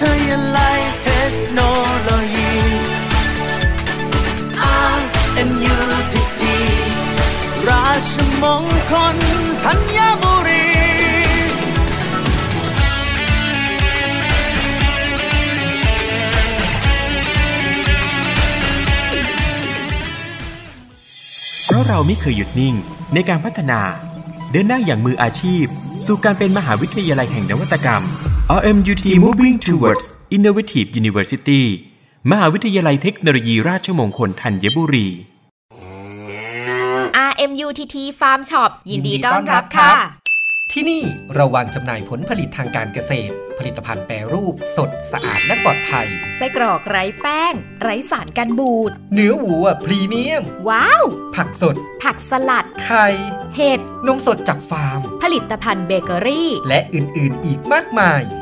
ทยาลัยเทคโนโลยี RMUTT ราชมงคลธัญบุรีเพราะเราไม่เคยหยุดนิ่งในการพัฒนา เดินหน้าอย่างมืออาชีพ สู่การเป็นมหาวิทยาลัยแห่งนวัตกรรม RMUT Moving Towards Innovative University มหาวิทยาลัยเทคโนโลยีราชมงคลธัญบุรี RMUTT Farm Shop ยินดีต้อนรับค่ะ ที่นี่เราวางจำหน่ายผลผลิตทางการเกษตร ผลิตภัณฑ์แปรรูป สดสะอาดและปลอดภัย ไส้กรอกไร้แป้ง ไร้สารกันบูด เนื้อวัวพรีเมียม ว้าว ผักสด ผักสลัด ไข่ เห็ด นมสดจากฟาร์ม ผลิตภัณฑ์เบเกอรี่ และอื่นๆ อีกมากมาย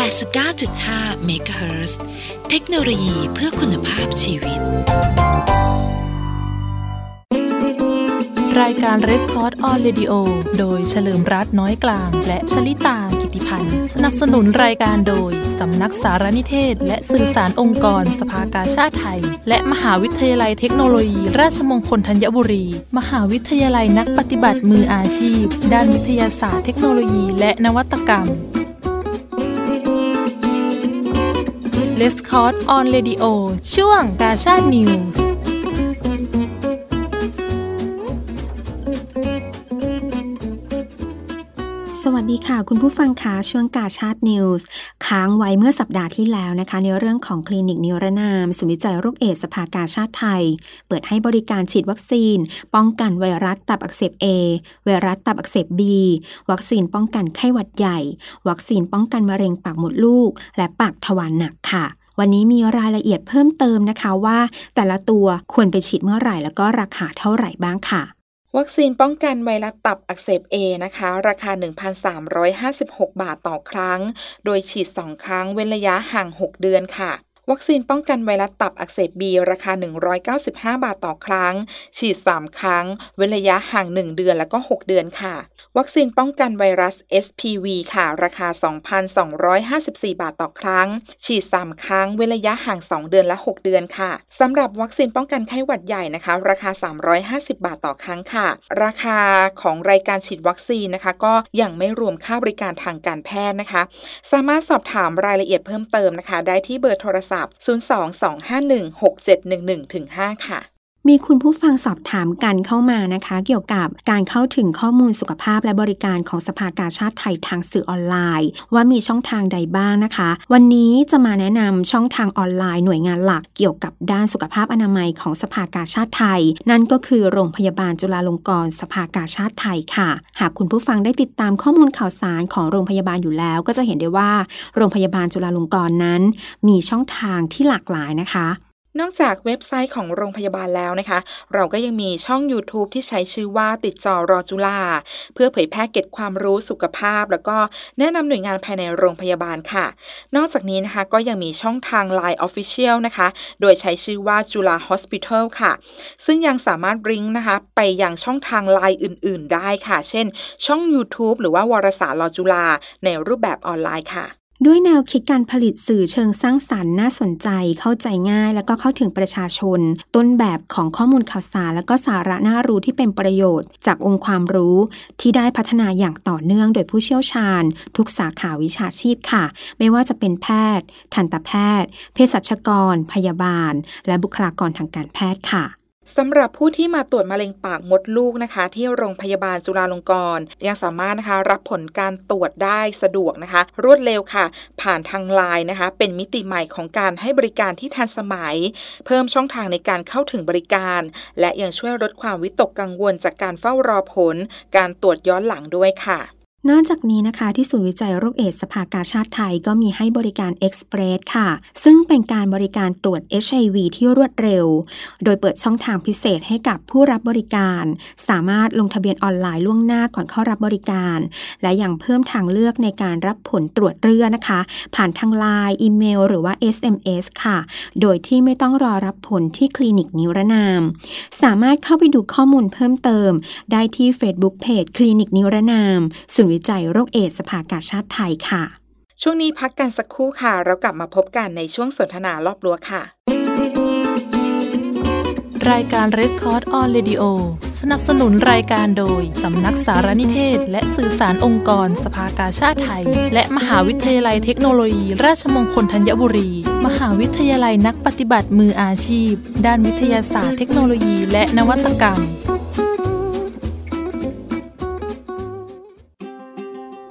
89.5 MHz เทคโนโลยีเพื่อคุณภาพชีวิต รายการ r e s c o r d on Radio โดยเฉลิมรัตน์น้อยกลาง และชลิตากิติพันธ์ สนับสนุนรายการโดย สำนักสารนิเทศ และสื่อสารองค์กรสภากาชาติไทย และมหาวิทยาลัยเทคโนโลยี ราชมงคลธัญบุรี มหาวิทยาลัยนักปฏิบัติมืออาชีพ ด้านวิทยาศาสตร์เทคโนโลยี และนวัตกรรม l e s c o r d on Radio ช่วงกาชาดนิวส์ สวัสดีค่ะ คุณผู้ฟังคะช่วงกาชาด News ค้างไว้เมื่อสัปดาห์ที่แล้วนะคะ ในเรื่องของคลินิกนิรนามศูนย์วิจัยโรคเอดส์สภากาชาดไทย เปิดให้บริการฉีดวัคซีน ป้องกันไวรัสตับอักเสบ A ไวรัสตับอักเสบ B วัคซีนป้องกันไข้หวัดใหญ่ วัคซีนป้องกันมะเร็งปากมดลูก และปากทวารหนักค่ะวันนี้มีรายละเอียดเพิ่มเติมนะคะว่า แต่ละตัวควรไปฉีดเมื่อไหร่แล้วก็ราคาเท่าไหร่บ้างค่ะ วัคซีนป้องกันไวรัสตับอักเสบเอนะคะ ราคา 1,356 บาทต่อครั้ง โดยฉีด 2 ครั้งเว้นระยะห่าง 6 เดือนค่ะ วัคซีนป้องกันไวรัสตับอักเสบ B ราคา 195 บาทต่อครั้ง ฉีด 3 ครั้ง เว้นระยะห่าง 1 เดือนแล้วก็ 6 เดือนค่ะ วัคซีนป้องกันไวรัส SPV ค่ะ ราคา 2,254 บาทต่อครั้ง ฉีด 3 ครั้ง เว้นระยะห่าง 2 เดือนและ 6 เดือนค่ะสำหรับวัคซีนป้องกันไข้หวัดใหญ่นะคะ ราคา 350 บาทต่อครั้งค่ะ ราคาของรายการฉีดวัคซีนนะคะ ก็ยังไม่รวมค่าบริการทางการแพทย์นะคะ สามารถสอบถามรายละเอียดเพิ่มเติมนะคะ ได้ที่เบอร์โทรศัพท์022516711-5 ค่ะ มีคุณผู้ฟังสอบถามกันเข้ามานะคะ เกี่ยวกับการเข้าถึงข้อมูลสุขภาพและบริการของสภากาชาติไทยทางสื่อออนไลน์ ว่ามีช่องทางใดบ้างนะคะ วันนี้จะมาแนะนำช่องทางออนไลน์หน่วยงานหลักเกี่ยวกับด้านสุขภาพอนามัยของสภากาชาติไทย นั่นก็คือโรงพยาบาลจุฬาลงกรณ์สภากาชาติไทยค่ะ หากคุณผู้ฟังได้ติดตามข้อมูลข่าวสารของโรงพยาบาลอยู่แล้ว ก็จะเห็นได้ว่า โรงพยาบาลจุฬาลงกรณ์นั้น มีช่องทางที่หลากหลายนะคะ นอกจากเว็บไซต์ของโรงพยาบาลแล้วนะคะ เราก็ยังมีช่อง YouTube ที่ใช้ชื่อว่าติดจอรอจุฬาเพื่อเผยแพร่เก็บความรู้สุขภาพ แล้วก็แนะนำหน่วยงานภายในโรงพยาบาลค่ะ นอกจากนี้นะคะก็ยังมีช่องทาง Line Official นะคะ โดยใช้ชื่อว่าจุฬา Hospital ค่ะ ซึ่งยังสามารถริงนะคะ ไปยังช่องทาง Line อื่น ๆ ได้ค่ะ เช่น ช่อง YouTube หรือว่าวารสารรอจุฬาในรูปแบบออนไลน์ค่ะ ด้วยแนวคิดการผลิตสื่อเชิงสร้างสรรค์น่าสนใจเข้าใจง่าย แล้วก็เข้าถึงประชาชน ต้นแบบของข้อมูลข่าวสาร และก็สาระน่ารู้ที่เป็นประโยชน์ จากองค์ความรู้ที่ได้พัฒนาอย่างต่อเนื่องโดยผู้เชี่ยวชาญ ทุกสาขาวิชาชีพค่ะ ไม่ว่าจะเป็นแพทย์ ทันตแพทย์ เภสัชกร พยาบาล และบุคลากรทางการแพทย์ค่ะ สำหรับผู้ที่มาตรวจมะเร็งปากมดลูกนะคะ ที่โรงพยาบาลจุฬาลงกรณ์ยังสามารถนะคะ รับผลการตรวจได้สะดวกนะคะ รวดเร็วค่ะ ผ่านทางไลน์นะคะ เป็นมิติใหม่ของการให้บริการที่ทันสมัย เพิ่มช่องทางในการเข้าถึงบริการ และยังช่วยลดความวิตกกังวลจากการเฝ้ารอผล การตรวจย้อนหลังด้วยค่ะ นอกจากนี้นะคะที่ศูนย์วิจัยโรคเอดส์สภากาชาดไทยก็มีให้บริการ Express ค่ะ ซึ่งเป็นการบริการตรวจ HIV ที่รวดเร็ว โดยเปิดช่องทางพิเศษให้กับผู้รับบริการ สามารถลงทะเบียนออนไลน์ล่วงหน้าก่อนเข้ารับบริการ และยังเพิ่มทางเลือกในการรับผลตรวจเลือดนะคะ ผ่านทางไลน์อีเมล หรือว่า SMS ค่ะ โดยที่ไม่ต้องรอรับผลที่คลินิกนิรนาม สามารถเข้าไปดูข้อมูลเพิ่มเติม ได้ที่ Facebook Page คลินิกนิรนามศูนย์วิจัยโรคเอดส์สภากาชาติไทยค่ะ ช่วงนี้พักกันสักครู่ค่ะ เรากลับมาพบกันในช่วงสนทนารอบรั้วค่ะ รายการ r e s c o r d on Radio สนับสนุนรายการโดย สำนักสารนิเทศ และสื่อสารองค์กร สภากาชาติไทย และมหาวิทยาลัยเทคโนโลยี ราชมงคลธัญบุรี มหาวิทยาลัยนักปฏิบัติมืออาชีพ ด้านวิทยาศาสตร์เทคโนโลยี และนวัตกรรม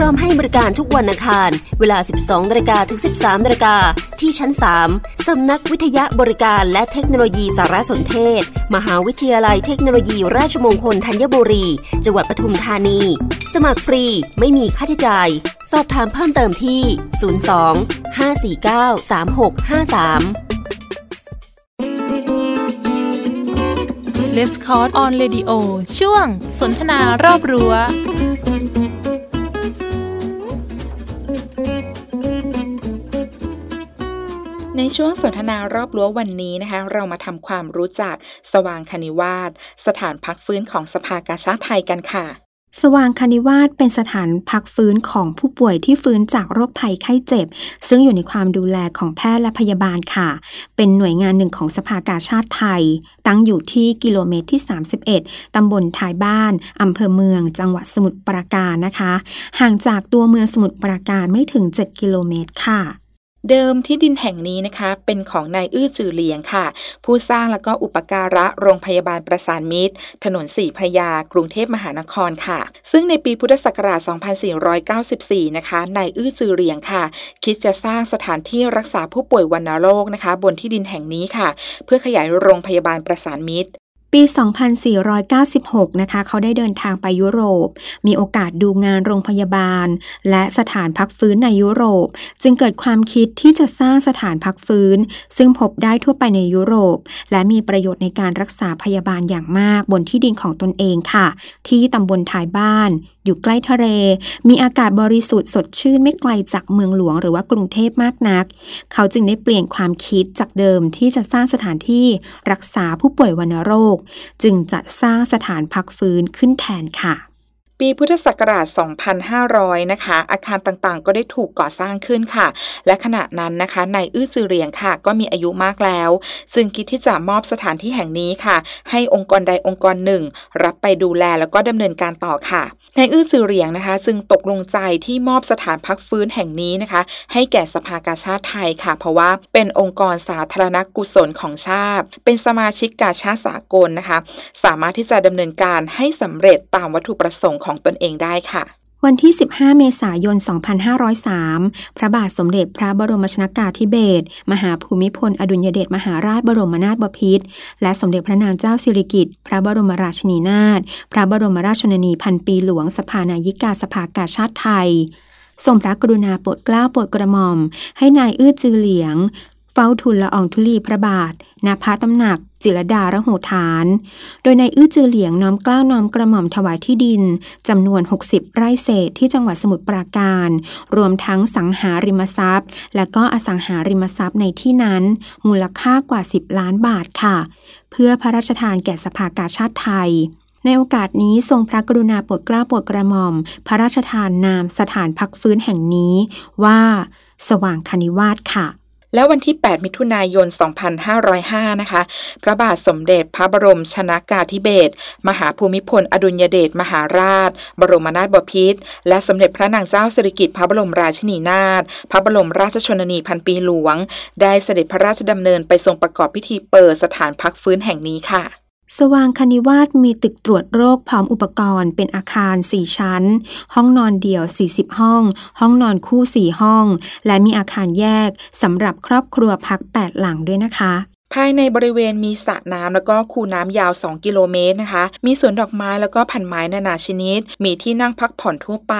พร้อมให้บริการทุกวันอังคาร เวลา 12นาฬิกาถึง 13นาฬิกาที่ชั้น 3 สำนักวิทยาบริการและเทคโนโลยีสารสนเทศ มหาวิทยาลัยเทคโนโลยี ราชมงคลธัญบุรี จังหวัดปทุมธานี สมัครฟรีไม่มีค่าใช้จ่าย สอบถามเพิ่มเติมที่ 02 549 3653 Let's Call on Radio ช่วงสนทนารอบรั้ว ในช่วงสนทนารอบรั้ววันนี้นะคะ เรามาทำความรู้จักสว่างคณิวาสสถานพักฟื้นของสภากาชาติไทยกันค่ะ สว่างคณิวาสเป็นสถานพักฟื้นของผู้ป่วยที่ฟื้นจากโรคภัยไข้เจ็บ ซึ่งอยู่ในความดูแลของแพทย์และพยาบาลค่ะ เป็นหน่วยงานหนึ่งของสภากาชาติไทย ตั้งอยู่ที่กิโลเมตรที่ 31 ตำบลท้ายบ้าน อำเภอเมือง จังหวัดสมุทรปราการนะคะ ห่างจากตัวเมืองสมุทรปราการไม่ถึง 7 กิโลเมตรค่ะ เดิมที่ดินแห่งนี้นะคะ เป็นของนายอื้อจือเหลียงค่ะ ผู้สร้างแล้วก็อุปการะโรงพยาบาลประสานมิตร ถนนสี่พระยา กรุงเทพมหานครค่ะ ซึ่งในปีพุทธศักราช 2494 นะคะนายอื้อจือเหลียงค่ะ คิดจะสร้างสถานที่รักษาผู้ป่วยวัณโรคนะคะ บนที่ดินแห่งนี้ค่ะ เพื่อขยายโรงพยาบาลประสานมิตร ปี 2496 นะคะ เขาได้เดินทางไปยุโรป มีโอกาสดูงานโรงพยาบาล และสถานพักฟื้นในยุโรป จึงเกิดความคิดที่จะสร้างสถานพักฟื้น ซึ่งพบได้ทั่วไปในยุโรป และมีประโยชน์ในการรักษาพยาบาลอย่างมากบนที่ดินของตนเองค่ะ ที่ตำบลท้ายบ้าน อยู่ใกล้ทะเล มีอากาศบริสุทธิ์สดชื่นไม่ไกลจากเมืองหลวงหรือว่ากรุงเทพมากนัก เขาจึงได้เปลี่ยนความคิดจากเดิมที่จะสร้างสถานที่รักษาผู้ป่วยวัณโรคจึงจัดสร้างสถานพักฟื้นขึ้นแทนค่ะ ปีพุทธศักราช 2500 นะคะ อาคารต่างๆ ก็ได้ถูกก่อสร้างขึ้นค่ะ และขณะนั้นนะคะนายอื้อจือเหรียงค่ะ ก็มีอายุมากแล้ว จึงคิดที่จะมอบสถานที่แห่งนี้ค่ะ ให้องค์กรใดองค์กรหนึ่ง รับไปดูแลแล้วก็ดำเนินการต่อค่ะนายอื้อจือเหรียงนะคะ จึงตกลงใจที่มอบสถานพักฟื้นแห่งนี้นะคะ ให้แก่สภากาชาติไทยค่ะ เพราะว่าเป็นองค์กรสาธารณกุศลของชาติ เป็นสมาชิกกาชาติสากลนะคะ สามารถที่จะดำเนินการให้สำเร็จตามวัตถุประสงค์ของตนเองได้ค่ะ วันที่ 15 เมษายน 2503 พระบาทสมเด็จพระบรมชนากาธิเบศรมหาภูมิพล อดุลยเดชมหาราชบรมนาถบพิตรและสมเด็จพระนางเจ้าสิริกิติ์พระบรมราชินีนาถพระบรมราชชนนีพันปีหลวงสภานายิกาสภากาชาติไทยทรงพระกรุณาโปรดเกล้าโปรดกระหม่อม ให้นายอื้อจือเหลียง ฝ้าทูลละอองธุลีพระบาทณพระตำหนัก จิรดาระโหฐาน โดยในายอื้อจือเหลียงน้อมกล้าวน้อมกระหม่อมถวายที่ดินจำนวน 60 ไร่เศษที่จังหวัดสมุทรปราการ รวมทั้งสังหาริมทรัพย์ และก็อสังหาริมทรัพย์ในที่นั้น มูลค่ากว่า 10 ล้านบาทค่ะ เพื่อพระราชทานแก่สภากาชาติไทยในโอกาสนี้ทรงพระกรุณาโปรดเกล้าโปรดกระหม่อม พระราชทานนามสถานพักฟื้นแห่งนี้ว่า สว่างคณิวาสค่ะ แล้ววันที่ 8 มิถุนายน 2505 นะคะ พระบาทสมเด็จพระบรมชนากาธิเบศรมหาภูมิพล อดุลยเดชมหาราช บรมนาถบพิตรและสมเด็จพระนางเจ้าสิริกิติ์พระบรมราชินีนาถพระบรมราชชนนีพันปีหลวง ได้เสด็จพระราชดำเนินไปทรงประกอบพิธีเปิดสถานพักฟื้นแห่งนี้ค่ะ สว่างคณิวาสมีตึกตรวจโรคพร้อมอุปกรณ์เป็นอาคาร 4 ชั้น ห้องนอนเดี่ยว 40 ห้อง ห้องนอนคู่ 4 ห้อง และมีอาคารแยกสำหรับครอบครัวพัก 8 หลังด้วยนะคะ ภายในบริเวณมีสระน้ำแล้วก็คูน้ำยาว 2 กิโลเมตรนะคะ มีสวนดอกไม้แล้วก็พันไม้นานาชนิด มีที่นั่งพักผ่อนทั่วไป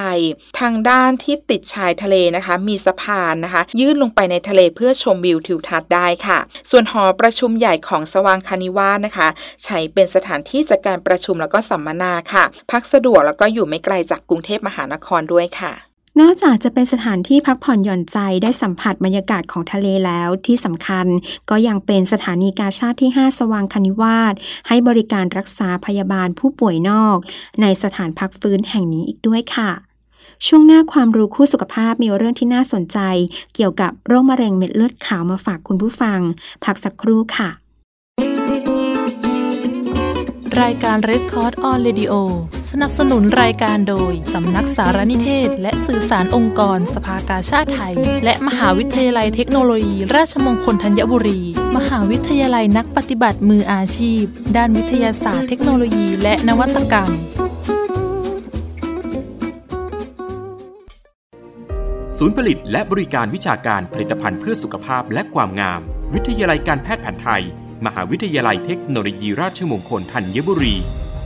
ทางด้านที่ติดชายทะเลนะคะ มีสะพานนะคะ ยื่นลงไปในทะเลเพื่อชมวิวทิวทัศน์ได้ค่ะ ส่วนหอประชุมใหญ่ของสว่างคานิวาสนะคะ ใช้เป็นสถานที่จัดการประชุมแล้วก็สัมมนาค่ะ พักสะดวกแล้วก็อยู่ไม่ไกลจากกรุงเทพมหานครด้วยค่ะ นอกจากจะเป็นสถานที่พักผ่อนหย่อนใจได้สัมผัสบรรยากาศของทะเลแล้วที่สำคัญ ก็ยังเป็นสถานีกาชาติที่ 5 สว่างคณิวาสให้บริการรักษาพยาบาลผู้ป่วยนอก ในสถานพักฟื้นแห่งนี้อีกด้วยค่ะช่วงหน้าความรู้คู่สุขภาพมีเรื่องที่น่าสนใจ เกี่ยวกับโรคมะเร็งเม็ดเลือดขาวมาฝากคุณผู้ฟัง พักสักครู่ค่ะ รายการ r e s c o r d on Radio สนับสนุนรายการโดย สำนักสารนิเทศ และสื่อสารองค์กร สภากาชาติไทย และมหาวิทยาลัยเทคโนโลยี ราชมงคลธัญบุรี มหาวิทยาลัยนักปฏิบัติมืออาชีพ ด้านวิทยาศาสตร์เทคโนโลยี และนวัตกรรม ศูนย์ผลิตและบริการวิชาการผลิตภัณฑ์เพื่อสุขภาพและความงาม วิทยาลัยการแพทย์แผนไทย มหาวิทยาลัยเทคโนโลยี ราชมงคลธัญบุรี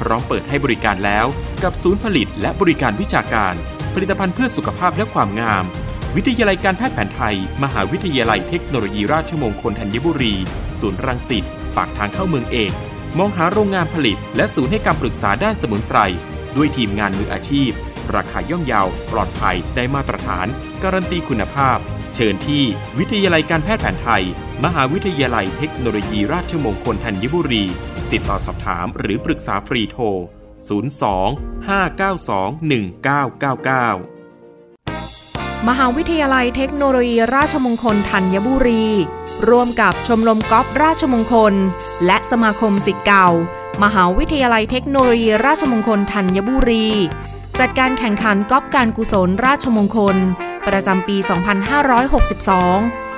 พร้อมเปิดให้บริการแล้ว กับศูนย์ผลิตและบริการวิชาการ ผลิตภัณฑ์เพื่อสุขภาพและความงาม วิทยาลัยการแพทย์แผนไทย มหาวิทยาลัยเทคโนโลยีราชมงคลธัญบุรี ศูนย์รังสิตปากทางเข้าเมืองเอก มองหาโรงงานผลิต และศูนย์ให้คำปรึกษาด้านสมุนไพรด้วยทีมงานมืออาชีพ ราคาย่อมเยาว ปลอดภัยได้มาตรฐาน การันตีคุณภาพ เชิญที่วิทยาลัยการแพทย์แผนไทย มหาวิทยาลัยเทคโนโลยีราชมงคลธัญบุรี ติดต่อสอบถามหรือปรึกษาฟรีโทร 02-592-1999 มหาวิทยาลัยเทคโนโลยีราชมงคลธัญบุรี ร่วมกับชมรมกอล์ฟราชมงคล และสมาคมสิทธิ์เก่า มหาวิทยาลัยเทคโนโลยีราชมงคลธัญบุรี จัดการแข่งขันกอล์ฟการกุศลราชมงคล ประจำปี 2562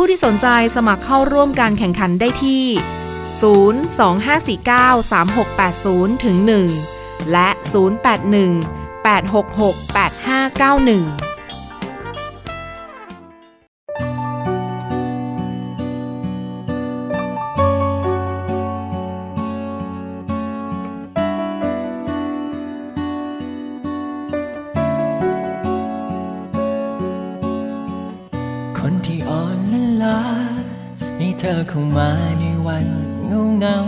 ผู้ที่สนใจสมัครเข้าร่วมการแข่งขันได้ที่ 025493680ถึง1และ 081 866 8591 เธอเข้ามาในวันเงาเงา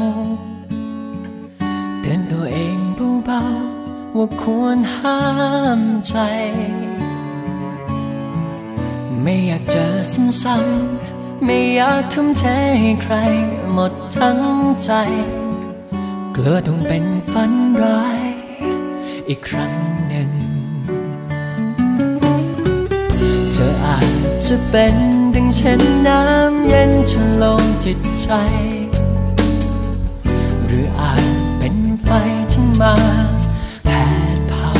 เตือนตัวเองเบาว่าควรห้ามใจ ไม่อยากเจอซ้ำๆไม่อยากทุ่มเทให้ใครหมดทั้งใจกลัวต้องเป็นฝันร้ายอีกครั้งหนึ่ง เธออาจจะเป็น ดังเช่นน้ำเย็นฉลงจิตใจ หรืออาจเป็นไฟที่มาแผดเผา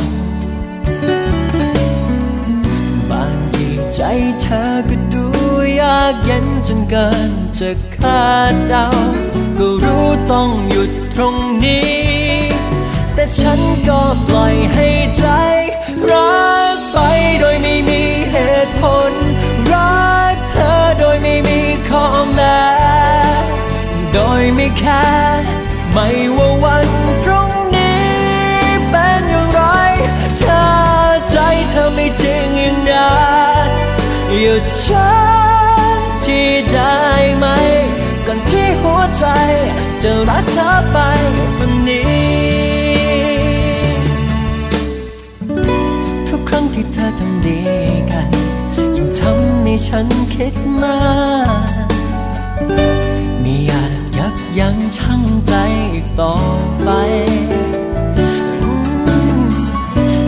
บางทีใจเธอก็ดูยากเย็นจนเกินจะคาดเดา ก็รู้ต้องหยุดตรงนี้ แต่ฉันก็ปล่อยให้ใจรักไปโดยไม่มีเหตุผล ไม่มีข้อแม้โดยไม่แค่ไม่ว่าวันพรุ่งนี้เป็นอย่างไรเธอใจเธอไม่จริงอย่างนั้นหยุดฉันที่ได้ไหม ก่อนที่หัวใจจะรักเธอไปวันนี้ทำดีกันยิ่งทำให้ ฉันคิดมากไม่อยากยับยั้งชั่งใจอีกต่อไป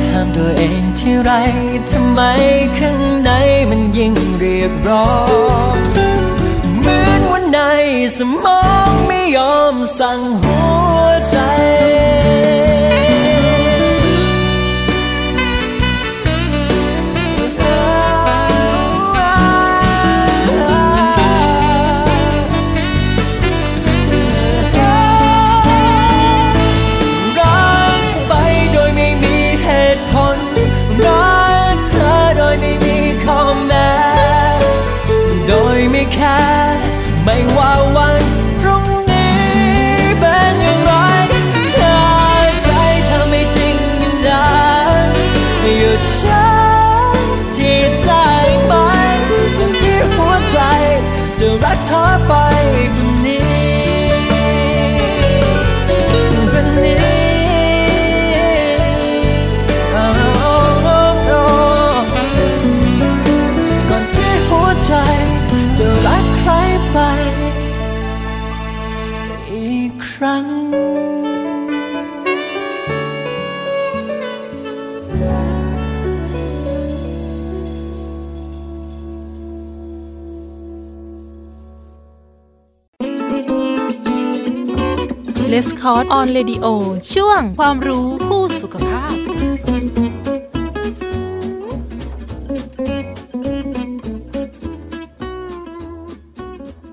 ห้ามตัวเองที่ไรทำไมข้างในมันยิ่งเรียกร้องเหมือนวันในสมองไม่ยอมสั่งหัวใจ Cross on Radio ช่วงความรู้คู่สุขภาพ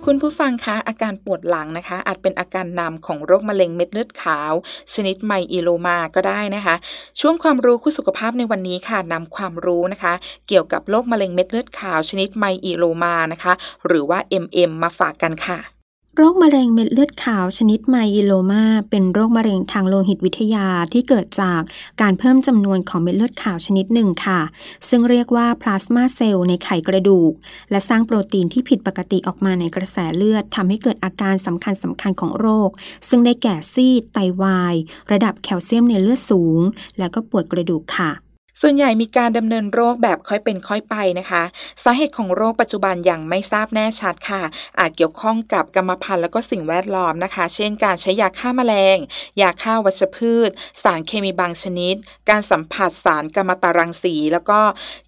คุณผู้ฟังคะอาการปวดหลังนะคะ อาจเป็นอาการนำของโรคมะเร็งเม็ดเลือดขาว ชนิดไมอิโลมาก็ได้นะคะ ช่วงความรู้คู่สุขภาพในวันนี้ค่ะนำความรู้นะคะ เกี่ยวกับโรคมะเร็งเม็ดเลือดขาว ชนิดไมอิโลมานะคะ หรือว่า MM มาฝากกันค่ะ โรคมะเร็งเม็ดเลือดขาวชนิดไมอิโลมา เป็นโรคมะเร็งทางโลหิตวิทยาที่เกิดจากการเพิ่มจำนวนของเม็ดเลือดขาวชนิดหนึ่งค่ะ ซึ่งเรียกว่าพลาสมาเซลล์ในไขกระดูก และสร้างโปรตีนที่ผิดปกติออกมาในกระแสเลือดทำให้เกิดอาการสำคัญสำคัญของโรค ซึ่งได้แก่ซีดไตวาย ระดับแคลเซียมในเลือดสูง แล้วก็ปวดกระดูกค่ะ ส่วนใหญ่มีการดำเนินโรคแบบค่อยเป็นค่อยไปนะคะ สาเหตุของโรคปัจจุบันยังไม่ทราบแน่ชัดค่ะ อาจเกี่ยวข้องกับกรรมพันธุ์แล้วก็สิ่งแวดล้อมนะคะ เช่น การใช้ยาฆ่าแมลง ยาฆ่าวัชพืช สารเคมีบางชนิด การสัมผัสสารกัมมันตรังสี แล้วก็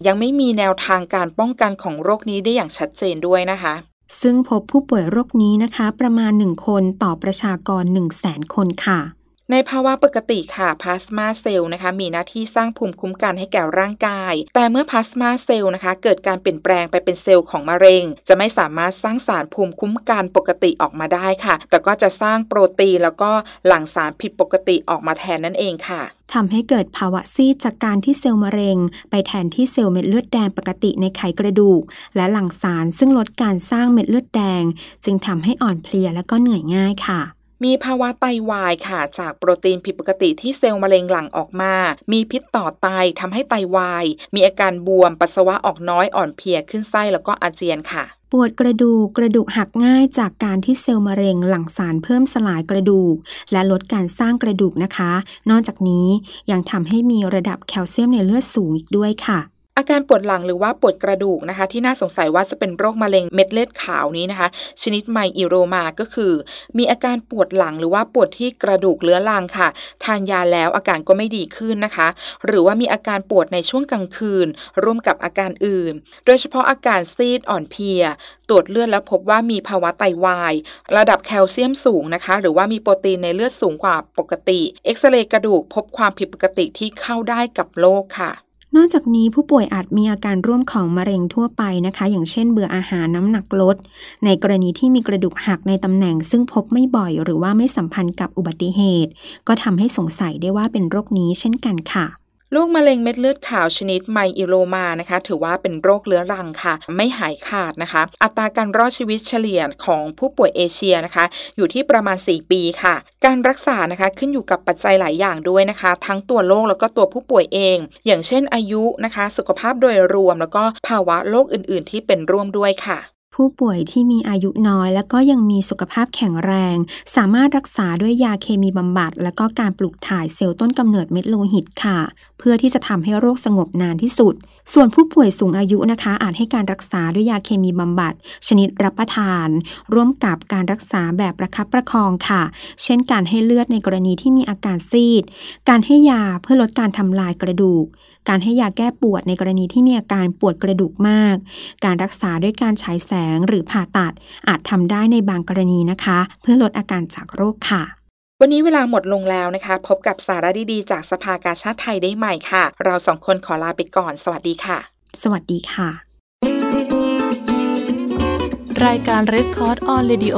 ยังไม่มีแนวทางการป้องกันของโรคนี้ได้อย่างชัดเจนด้วยนะคะซึ่งพบผู้ป่วยโรคนี้นะคะ ประมาณ 1 คนต่อประชากร 1 0 0 0 0แสนคนค่ะ ในภาวะปกติค่ะพลาสมาเซลล์นะคะมีหน้าที่สร้างภูมิคุ้มกันให้แก่ร่างกาย แต่เมื่อพลาสมาเซลล์นะคะ เกิดการเปลี่ยนแปลงไปเป็นเซลล์ของมะเร็ง จะไม่สามารถสร้างสารภูมิคุ้มกันปกติออกมาได้ค่ะ แต่ก็จะสร้างโปรตีนแล้วก็หลั่งสารผิดปกติออกมาแทนนั่นเองค่ะทำให้เกิดภาวะซีดจากการที่เซลล์มะเร็ง ไปแทนที่เซลล์เม็ดเลือดแดงปกติในไขกระดูก และหลั่งสารซึ่งลดการสร้างเม็ดเลือดแดง จึงทำให้อ่อนเพลียและก็เหนื่อยง่ายค่ะ มีภาวะไตวายค่ะ จากโปรตีนผิดปกติที่เซลล์มะเร็งหลั่งออกมา มีพิษต่อไตทำให้ไตวาย มีอาการบวมปัสสาวะออกน้อยอ่อนเพลียขึ้นไส้แล้วก็อาเจียนค่ะปวดกระดูกกระดูกหักง่ายจากการที่เซลล์มะเร็งหลั่งสารเพิ่มสลายกระดูก และลดการสร้างกระดูกนะคะ นอกจากนี้ยังทำให้มีระดับแคลเซียมในเลือดสูงอีกด้วยค่ะ อาการปวดหลังหรือว่าปวดกระดูกนะคะ ที่น่าสงสัยว่าจะเป็นโรคมะเร็งเม็ดเลือดขาวนี้นะคะ ชนิดไมอิโรมาก็คือ มีอาการปวดหลังหรือว่าปวดที่กระดูกเรื้อรังค่ะ ทานยาแล้วอาการก็ไม่ดีขึ้นนะคะ หรือว่ามีอาการปวดในช่วงกลางคืน ร่วมกับอาการอื่น โดยเฉพาะอาการซีดอ่อนเพลีย ตรวจเลือดแล้วพบว่ามีภาวะไตวาย ระดับแคลเซียมสูงนะคะ หรือว่ามีโปรตีนในเลือดสูงกว่าปกติ เอ็กซเรย์กระดูกพบความผิดปกติที่เข้าได้กับโรคค่ะ นอกจากนี้ผู้ป่วยอาจมีอาการร่วมของมะเร็งทั่วไปนะคะ อย่างเช่นเบื่ออาหารน้ำหนักลด ในกรณีที่มีกระดูกหักในตำแหน่ง ซึ่งพบไม่บ่อยหรือว่าไม่สัมพันธ์กับอุบัติเหตุ ก็ทำให้สงสัยได้ว่าเป็นโรคนี้เช่นกันค่ะ โรคมะเร็งเม็ดเลือดขาวชนิดไมอิโลมานะคะ ถือว่าเป็นโรคเรื้อรังค่ะ ไม่หายขาดนะคะ อัตราการรอดชีวิตเฉลี่ยของผู้ป่วยเอเชียนะคะ อยู่ที่ประมาณ 4 ปีค่ะ การรักษานะคะขึ้นอยู่กับปัจจัยหลายอย่างด้วยนะคะ ทั้งตัวโรคแล้วก็ตัวผู้ป่วยเอง อย่างเช่นอายุนะคะ สุขภาพโดยรวมแล้วก็ภาวะโรคอื่น ๆ ที่เป็นร่วมด้วยค่ะ ผู้ป่วยที่มีอายุน้อย และก็ยังมีสุขภาพแข็งแรง สามารถรักษาด้วยยาเคมีบำบัด และก็การปลูกถ่ายเซลล์ต้นกำเนิดเม็ดโลหิตค่ะ เพื่อที่จะทำให้โรคสงบนานที่สุด ส่วนผู้ป่วยสูงอายุนะคะ อาจให้การรักษาด้วยยาเคมีบำบัด ชนิดรับประทาน ร่วมกับการรักษาแบบประคับประคองค่ะ เช่น การให้เลือดในกรณีที่มีอาการซีด การให้ยาเพื่อลดการทำลายกระดูก การให้ยาแก้ปวดในกรณีที่มีอาการปวดกระดูกมาก การรักษาด้วยการฉายแสงหรือผ่าตัด อาจทำได้ในบางกรณีนะคะ เพื่อลดอาการจากโรคค่ะวันนี้เวลาหมดลงแล้วนะคะ พบกับสาระดีๆ จากสภากาชาติไทยได้ใหม่ค่ะ เราสองคนขอลาไปก่อน สวัสดีค่ะ สวัสดีค่ะ รายการ r e s c o r d on Radio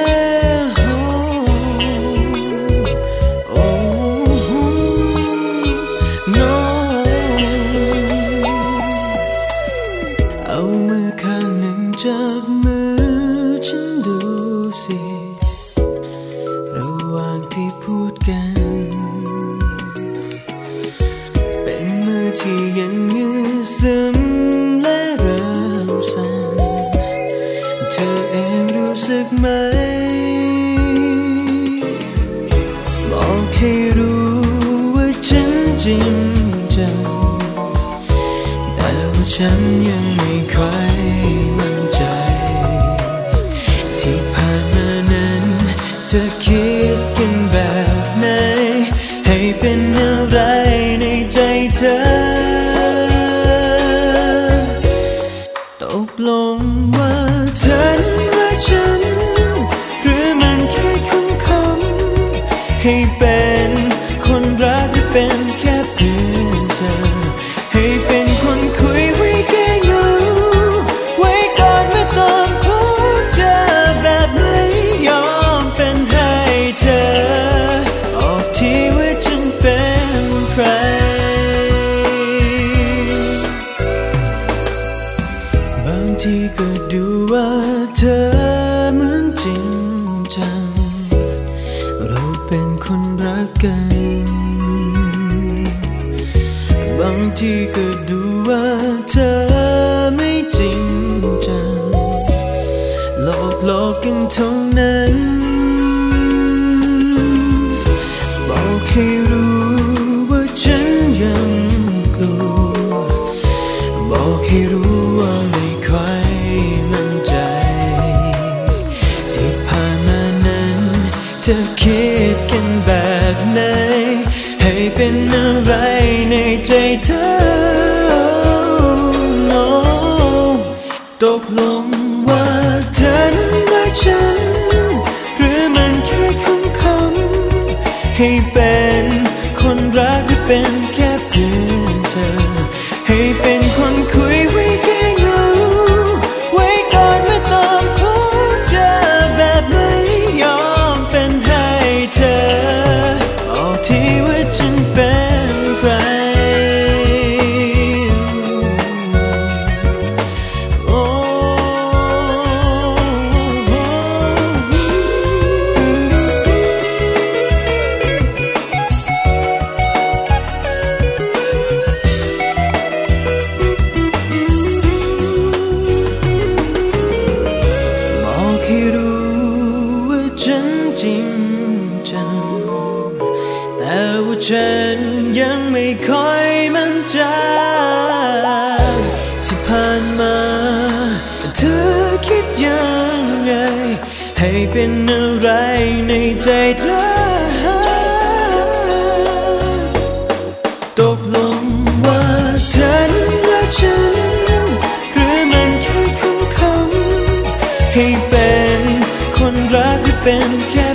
ฉันจริงจังแคนรักกัน บางทีก็ดูว่าเธอไม่จริงจัง หลอกหลอกกันเท่านั้น บอกให้ เป็นอะไรในใจเธอ No ตกลงว่าเธอนั้นรักฉัน หรือมันแค่คำคำให้เป็นคนรักหรือเป็น แค่